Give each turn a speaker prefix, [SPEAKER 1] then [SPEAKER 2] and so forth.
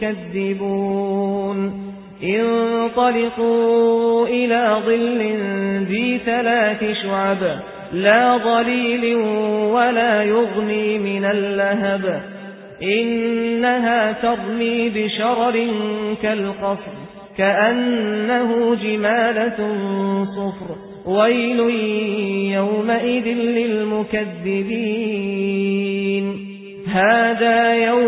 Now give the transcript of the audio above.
[SPEAKER 1] تكذبون انطلقوا إلى ظل ذي ثلاث شعب لا ظليل ولا يغني من اللهب. إنها ترمي بشرر كالقصر كأنه جمالة صفر. ويل يومئذ للمكذبين. هذا يوم